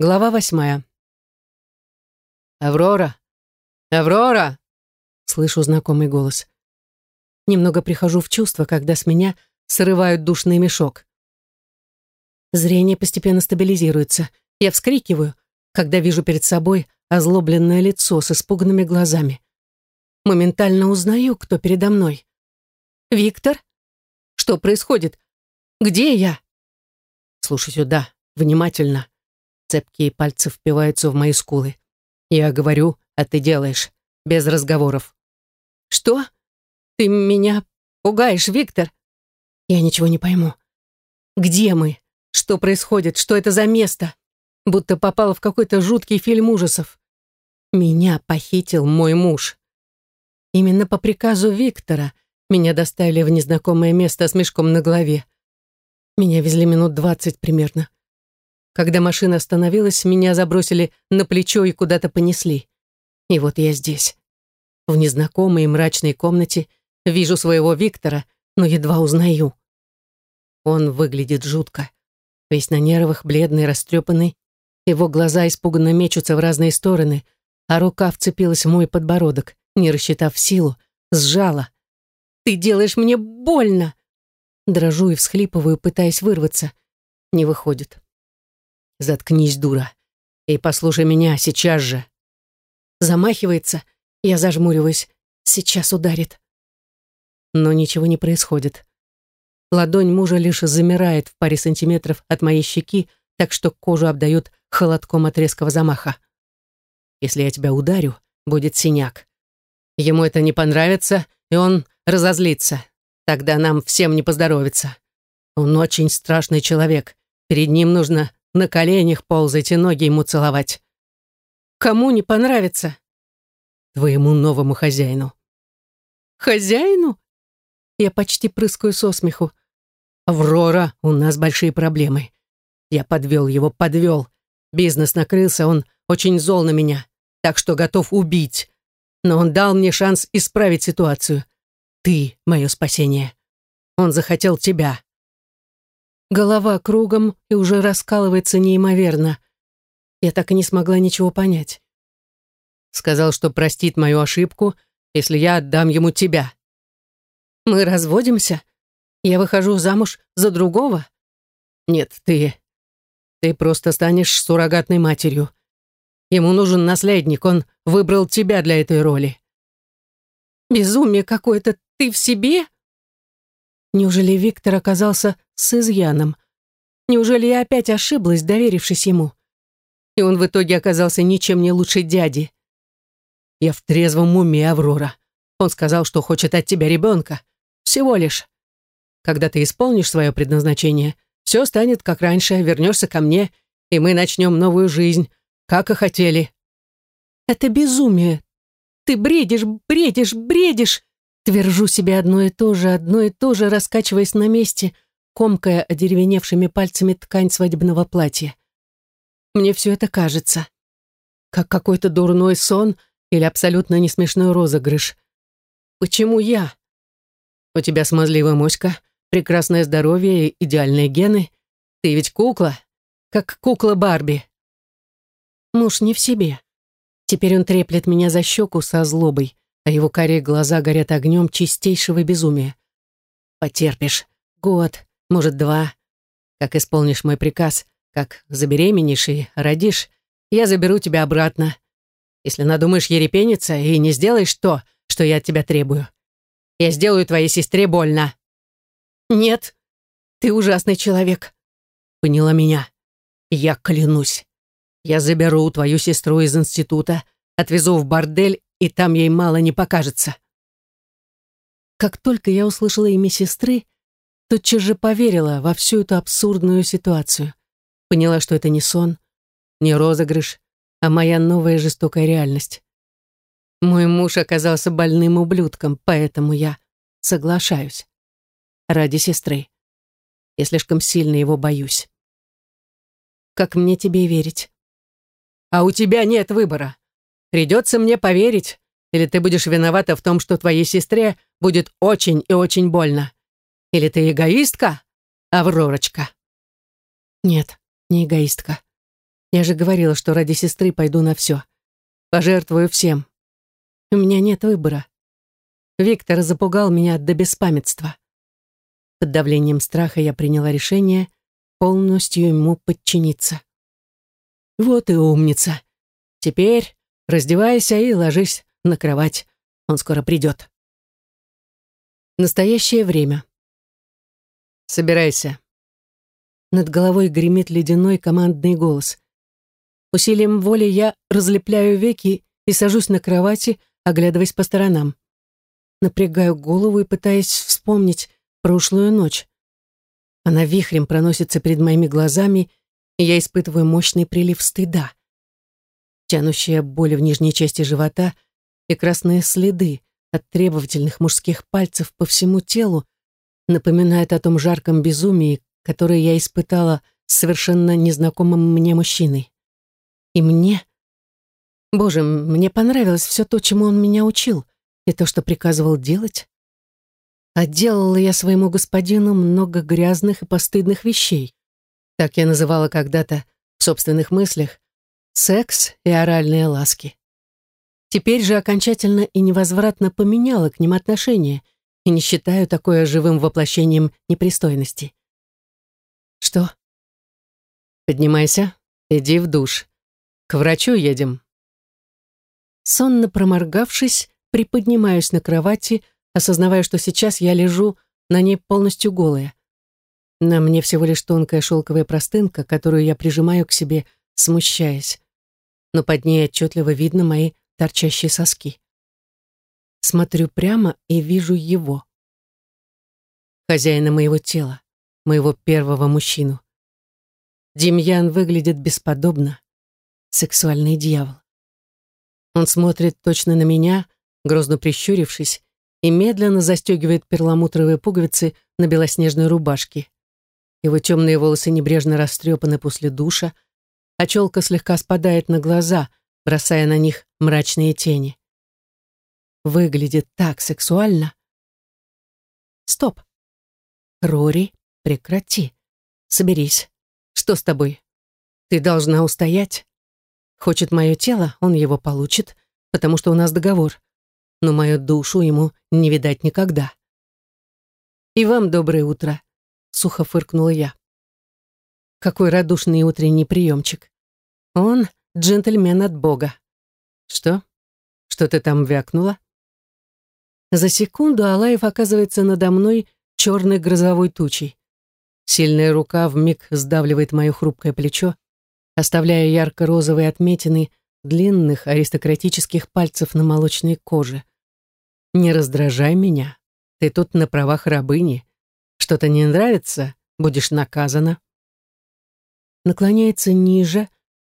Глава восьмая. «Аврора! Аврора!» Слышу знакомый голос. Немного прихожу в чувство, когда с меня срывают душный мешок. Зрение постепенно стабилизируется. Я вскрикиваю, когда вижу перед собой озлобленное лицо с испуганными глазами. Моментально узнаю, кто передо мной. «Виктор? Что происходит? Где я?» «Слушай сюда, внимательно», Цепкие пальцы впиваются в мои скулы. Я говорю, а ты делаешь. Без разговоров. Что? Ты меня пугаешь, Виктор? Я ничего не пойму. Где мы? Что происходит? Что это за место? Будто попала в какой-то жуткий фильм ужасов. Меня похитил мой муж. Именно по приказу Виктора меня доставили в незнакомое место с мешком на голове. Меня везли минут двадцать примерно. Когда машина остановилась, меня забросили на плечо и куда-то понесли. И вот я здесь. В незнакомой и мрачной комнате вижу своего Виктора, но едва узнаю. Он выглядит жутко. Весь на нервах, бледный, растрепанный. Его глаза испуганно мечутся в разные стороны, а рука вцепилась в мой подбородок, не рассчитав силу, сжала. «Ты делаешь мне больно!» Дрожу и всхлипываю, пытаясь вырваться. Не выходит. «Заткнись, дура, и послушай меня сейчас же». Замахивается, я зажмуриваюсь. Сейчас ударит. Но ничего не происходит. Ладонь мужа лишь замирает в паре сантиметров от моей щеки, так что кожу обдает холодком от резкого замаха. Если я тебя ударю, будет синяк. Ему это не понравится, и он разозлится. Тогда нам всем не поздоровится. Он очень страшный человек. Перед ним нужно на коленях ползать и ноги ему целовать. Кому не понравится? Твоему новому хозяину. Хозяину? Я почти прыскаю со смеху. Аврора, у нас большие проблемы. Я подвел его, подвел. Бизнес накрылся, он очень зол на меня, так что готов убить. Но он дал мне шанс исправить ситуацию. Ты — мое спасение. Он захотел тебя. Голова кругом и уже раскалывается неимоверно. Я так и не смогла ничего понять. Сказал, что простит мою ошибку, если я отдам ему тебя. Мы разводимся? Я выхожу замуж за другого? Нет, ты... Ты просто станешь суррогатной матерью. Ему нужен наследник, он выбрал тебя для этой роли. Безумие какое-то, ты в себе? Неужели Виктор оказался с изъяном? Неужели я опять ошиблась, доверившись ему? И он в итоге оказался ничем не лучше дяди. Я в трезвом уме, Аврора. Он сказал, что хочет от тебя ребенка. Всего лишь. Когда ты исполнишь свое предназначение, все станет как раньше, вернешься ко мне, и мы начнем новую жизнь, как и хотели. Это безумие. Ты бредишь, бредишь, бредишь. Твержу себе одно и то же, одно и то же, раскачиваясь на месте, комкая одеревеневшими пальцами ткань свадебного платья. Мне все это кажется. Как какой-то дурной сон или абсолютно несмешной розыгрыш. Почему я? У тебя смазливая моська, прекрасное здоровье и идеальные гены. Ты ведь кукла, как кукла Барби. Муж не в себе. Теперь он треплет меня за щеку со злобой а его карие глаза горят огнем чистейшего безумия. Потерпишь. Год, может, два. Как исполнишь мой приказ, как забеременеешь и родишь, я заберу тебя обратно. Если надумаешь ерепениться и не сделаешь то, что я от тебя требую, я сделаю твоей сестре больно. Нет, ты ужасный человек. Поняла меня. Я клянусь. Я заберу твою сестру из института, отвезу в бордель и там ей мало не покажется. Как только я услышала имя сестры, тотчас же поверила во всю эту абсурдную ситуацию. Поняла, что это не сон, не розыгрыш, а моя новая жестокая реальность. Мой муж оказался больным ублюдком, поэтому я соглашаюсь. Ради сестры. Я слишком сильно его боюсь. Как мне тебе верить? А у тебя нет выбора. Придется мне поверить, или ты будешь виновата в том, что твоей сестре будет очень и очень больно. Или ты эгоистка, Авророчка?» «Нет, не эгоистка. Я же говорила, что ради сестры пойду на все. Пожертвую всем. У меня нет выбора. Виктор запугал меня до беспамятства. Под давлением страха я приняла решение полностью ему подчиниться. Вот и умница. Теперь раздевайся и ложись на кровать. Он скоро придет. Настоящее время. Собирайся. Над головой гремит ледяной командный голос. Усилием воли я разлепляю веки и сажусь на кровати, оглядываясь по сторонам. Напрягаю голову и пытаясь вспомнить прошлую ночь. Она вихрем проносится перед моими глазами, и я испытываю мощный прилив стыда. Тянущая боль в нижней части живота и красные следы от требовательных мужских пальцев по всему телу напоминают о том жарком безумии, которое я испытала с совершенно незнакомым мне мужчиной. И мне... Боже, мне понравилось все то, чему он меня учил, и то, что приказывал делать. А делала я своему господину много грязных и постыдных вещей. Так я называла когда-то в собственных мыслях секс и оральные ласки. Теперь же окончательно и невозвратно поменяла к ним отношение и не считаю такое живым воплощением непристойности. Что? Поднимайся, иди в душ. К врачу едем. Сонно проморгавшись, приподнимаюсь на кровати, осознавая, что сейчас я лежу на ней полностью голая. На мне всего лишь тонкая шелковая простынка, которую я прижимаю к себе, смущаясь. Но под ней отчетливо видно мои торчащие соски. Смотрю прямо и вижу его. Хозяина моего тела, моего первого мужчину. Демьян выглядит бесподобно. Сексуальный дьявол. Он смотрит точно на меня, грозно прищурившись, и медленно застегивает перламутровые пуговицы на белоснежной рубашке. Его темные волосы небрежно растрепаны после душа, а челка слегка спадает на глаза, бросая на них мрачные тени. Выглядит так сексуально. Стоп. Рори, прекрати. Соберись. Что с тобой? Ты должна устоять. Хочет мое тело, он его получит, потому что у нас договор но мою душу ему не видать никогда. «И вам доброе утро», — сухо фыркнула я. Какой радушный утренний приемчик. Он джентльмен от Бога. Что? Что ты там вякнула? За секунду Алаев оказывается надо мной черной грозовой тучей. Сильная рука вмиг сдавливает мое хрупкое плечо, оставляя ярко-розовые отметины длинных аристократических пальцев на молочной коже. Не раздражай меня. Ты тут на правах рабыни. Что-то не нравится, будешь наказана. Наклоняется ниже,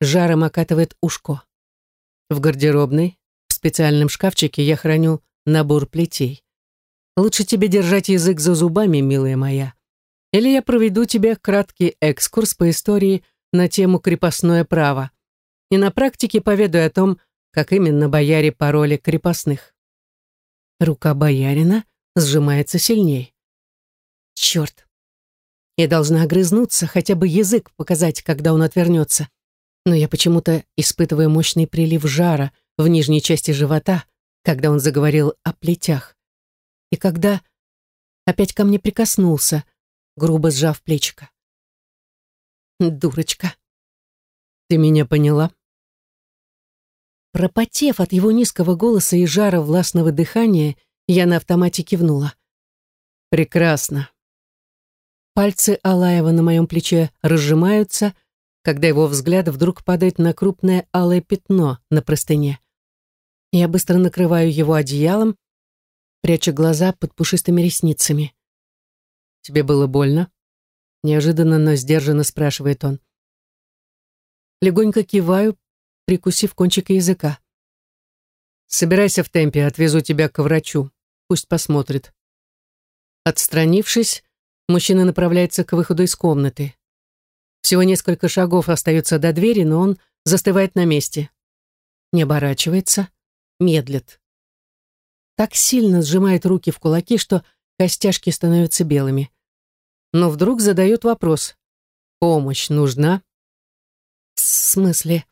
жаром окатывает ушко. В гардеробной, в специальном шкафчике я храню набор плетей. Лучше тебе держать язык за зубами, милая моя. Или я проведу тебе краткий экскурс по истории на тему крепостное право. И на практике поведаю о том, как именно бояре пороли крепостных. Рука боярина сжимается сильней. Черт. Я должна огрызнуться, хотя бы язык показать, когда он отвернется. Но я почему-то испытываю мощный прилив жара в нижней части живота, когда он заговорил о плетях. И когда опять ко мне прикоснулся, грубо сжав плечико. Дурочка. Ты меня поняла? Пропотев от его низкого голоса и жара властного дыхания, я на автомате кивнула. «Прекрасно». Пальцы Алаева на моем плече разжимаются, когда его взгляд вдруг падает на крупное алое пятно на простыне. Я быстро накрываю его одеялом, пряча глаза под пушистыми ресницами. «Тебе было больно?» Неожиданно, но сдержанно спрашивает он. Легонько киваю, прикусив кончик языка. «Собирайся в темпе, отвезу тебя к врачу. Пусть посмотрит». Отстранившись, мужчина направляется к выходу из комнаты. Всего несколько шагов остается до двери, но он застывает на месте. Не оборачивается, медлит. Так сильно сжимает руки в кулаки, что костяшки становятся белыми. Но вдруг задает вопрос. «Помощь нужна?» В смысле?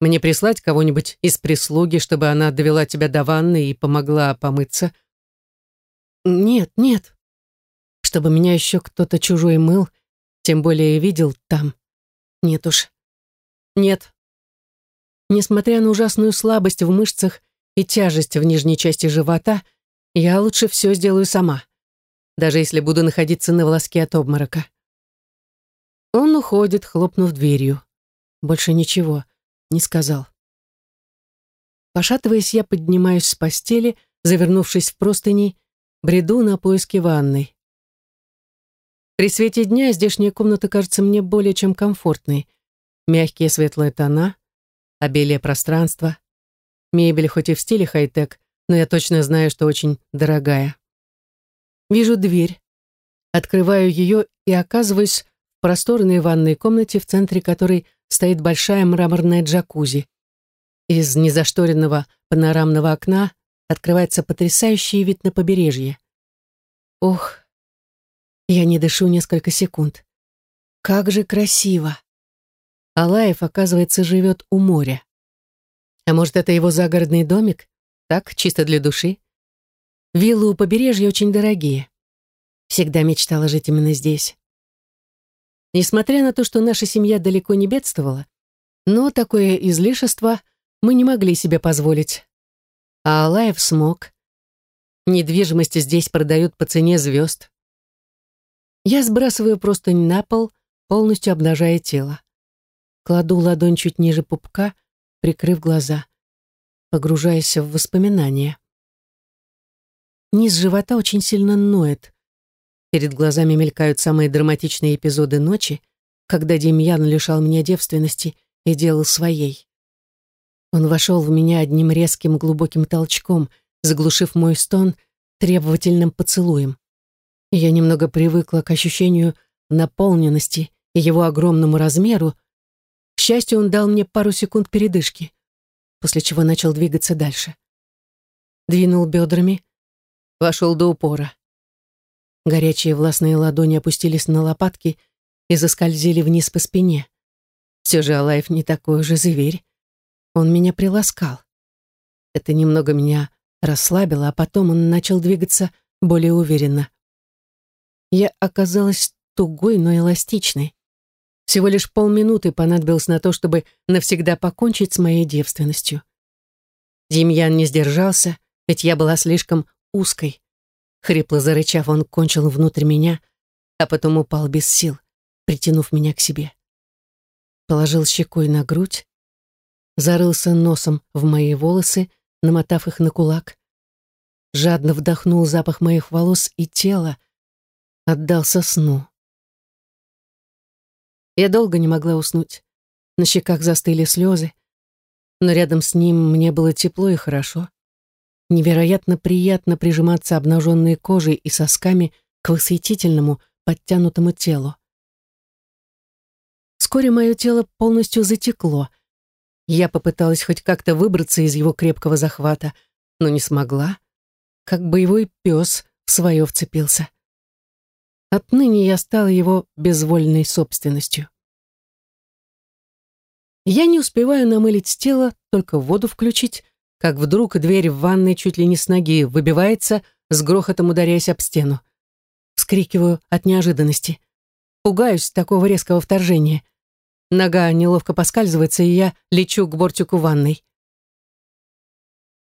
Мне прислать кого-нибудь из прислуги, чтобы она довела тебя до ванны и помогла помыться? Нет, нет. Чтобы меня еще кто-то чужой мыл, тем более видел там. Нет уж. Нет. Несмотря на ужасную слабость в мышцах и тяжесть в нижней части живота, я лучше все сделаю сама, даже если буду находиться на волоске от обморока. Он уходит, хлопнув дверью. Больше ничего не сказал. Пошатываясь, я поднимаюсь с постели, завернувшись в простыни, бреду на поиски ванной. При свете дня здешняя комната кажется мне более чем комфортной. Мягкие светлые тона, обилие пространства, мебель хоть и в стиле хай-тек, но я точно знаю, что очень дорогая. Вижу дверь, открываю ее и оказываюсь в просторной ванной комнате, в центре которой стоит большая мраморная джакузи. Из незашторенного панорамного окна открывается потрясающий вид на побережье. Ох, я не дышу несколько секунд. Как же красиво! Алаев, оказывается, живет у моря. А может, это его загородный домик? Так, чисто для души? Виллы у побережья очень дорогие. Всегда мечтала жить именно здесь. Несмотря на то, что наша семья далеко не бедствовала, но такое излишество мы не могли себе позволить. А Алаев смог. Недвижимость здесь продают по цене звезд. Я сбрасываю простынь на пол, полностью обнажая тело. Кладу ладонь чуть ниже пупка, прикрыв глаза погружаясь в воспоминания. Низ живота очень сильно ноет. Перед глазами мелькают самые драматичные эпизоды ночи, когда Демьян лишал меня девственности и делал своей. Он вошел в меня одним резким глубоким толчком, заглушив мой стон требовательным поцелуем. Я немного привыкла к ощущению наполненности и его огромному размеру. К счастью, он дал мне пару секунд передышки после чего начал двигаться дальше. Двинул бедрами, вошел до упора. Горячие властные ладони опустились на лопатки и заскользили вниз по спине. Все же Алаев не такой уже зверь. Он меня приласкал. Это немного меня расслабило, а потом он начал двигаться более уверенно. Я оказалась тугой, но эластичной. Всего лишь полминуты понадобилось на то, чтобы навсегда покончить с моей девственностью. Демьян не сдержался, ведь я была слишком узкой. Хрипло зарычав, он кончил внутрь меня, а потом упал без сил, притянув меня к себе. Положил щекой на грудь, зарылся носом в мои волосы, намотав их на кулак, жадно вдохнул запах моих волос и тела, отдался сну. Я долго не могла уснуть. На щеках застыли слезы. Но рядом с ним мне было тепло и хорошо. Невероятно приятно прижиматься обнаженной кожей и сосками к восхитительному, подтянутому телу. Вскоре мое тело полностью затекло. Я попыталась хоть как-то выбраться из его крепкого захвата, но не смогла. Как боевой пес в свое вцепился. Отныне я стала его безвольной собственностью. Я не успеваю намылить тело, только воду включить, как вдруг дверь в ванной чуть ли не с ноги выбивается, с грохотом ударяясь об стену. Вскрикиваю от неожиданности. Пугаюсь такого резкого вторжения. Нога неловко поскальзывается, и я лечу к бортику ванной.